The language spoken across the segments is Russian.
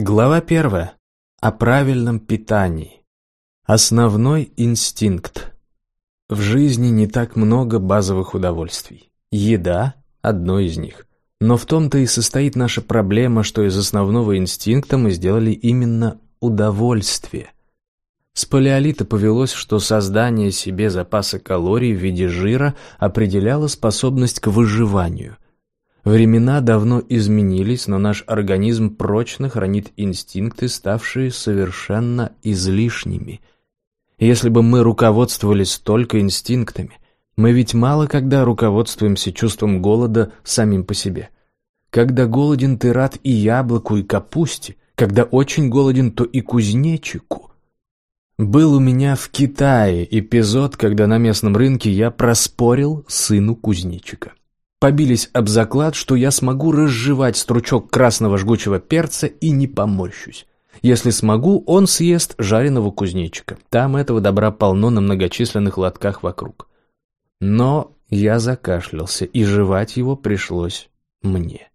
Глава первая. О правильном питании. Основной инстинкт. В жизни не так много базовых удовольствий. Еда – одно из них. Но в том-то и состоит наша проблема, что из основного инстинкта мы сделали именно удовольствие. С палеолита повелось, что создание себе запаса калорий в виде жира определяло способность к выживанию – Времена давно изменились, но наш организм прочно хранит инстинкты, ставшие совершенно излишними. Если бы мы руководствовались только инстинктами, мы ведь мало когда руководствуемся чувством голода самим по себе. Когда голоден, ты рад и яблоку, и капусте. Когда очень голоден, то и кузнечику. Был у меня в Китае эпизод, когда на местном рынке я проспорил сыну кузнечика побились об заклад, что я смогу разжевать стручок красного жгучего перца и не поморщусь. Если смогу, он съест жареного кузнечика. Там этого добра полно на многочисленных лотках вокруг. Но я закашлялся, и жевать его пришлось мне.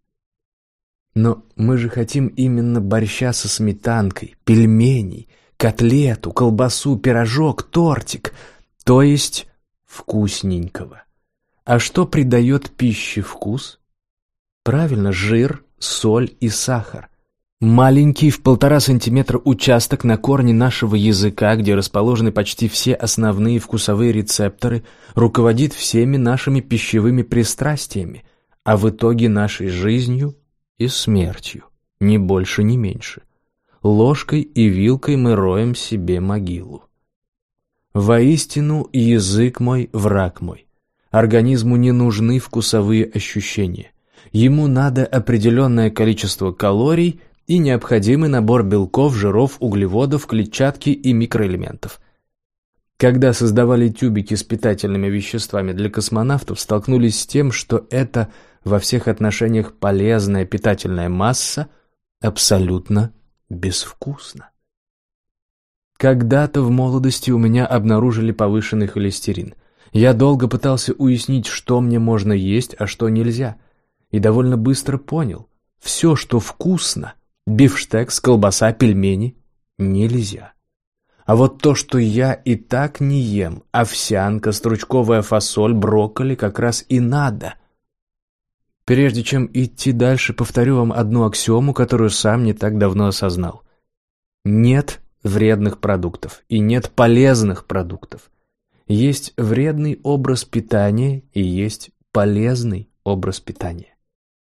Но мы же хотим именно борща со сметанкой, пельменей, котлету, колбасу, пирожок, тортик, то есть вкусненького. А что придает пище вкус? Правильно, жир, соль и сахар. Маленький в полтора сантиметра участок на корне нашего языка, где расположены почти все основные вкусовые рецепторы, руководит всеми нашими пищевыми пристрастиями, а в итоге нашей жизнью и смертью, ни больше, ни меньше. Ложкой и вилкой мы роем себе могилу. Воистину, язык мой — враг мой. Организму не нужны вкусовые ощущения. Ему надо определенное количество калорий и необходимый набор белков, жиров, углеводов, клетчатки и микроэлементов. Когда создавали тюбики с питательными веществами для космонавтов, столкнулись с тем, что это во всех отношениях полезная питательная масса абсолютно безвкусна. Когда-то в молодости у меня обнаружили повышенный холестерин. Я долго пытался уяснить, что мне можно есть, а что нельзя. И довольно быстро понял. Все, что вкусно, бифштекс, колбаса, пельмени, нельзя. А вот то, что я и так не ем, овсянка, стручковая фасоль, брокколи, как раз и надо. Прежде чем идти дальше, повторю вам одну аксиому, которую сам не так давно осознал. Нет вредных продуктов и нет полезных продуктов. Есть вредный образ питания и есть полезный образ питания.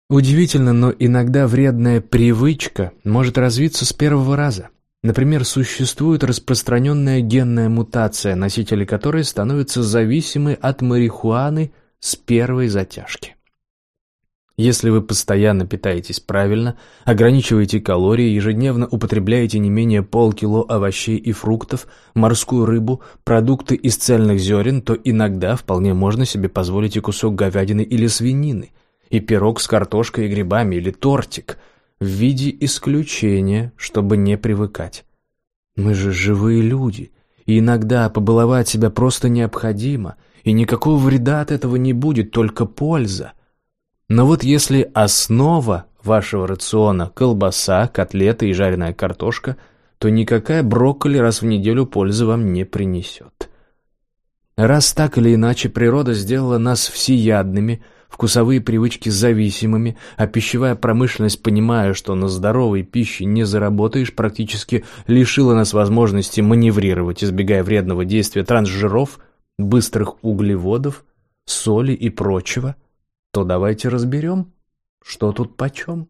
Удивительно, но иногда вредная привычка может развиться с первого раза. Например, существует распространенная генная мутация, носители которой становятся зависимы от марихуаны с первой затяжки. Если вы постоянно питаетесь правильно, ограничиваете калории, ежедневно употребляете не менее полкило овощей и фруктов, морскую рыбу, продукты из цельных зерен, то иногда вполне можно себе позволить и кусок говядины или свинины, и пирог с картошкой и грибами, или тортик, в виде исключения, чтобы не привыкать. Мы же живые люди, и иногда побаловать себя просто необходимо, и никакого вреда от этого не будет, только польза – но вот если основа вашего рациона – колбаса, котлеты и жареная картошка, то никакая брокколи раз в неделю пользы вам не принесет. Раз так или иначе природа сделала нас всеядными, вкусовые привычки зависимыми, а пищевая промышленность, понимая, что на здоровой пище не заработаешь, практически лишила нас возможности маневрировать, избегая вредного действия трансжиров, быстрых углеводов, соли и прочего – то давайте разберем, что тут почем.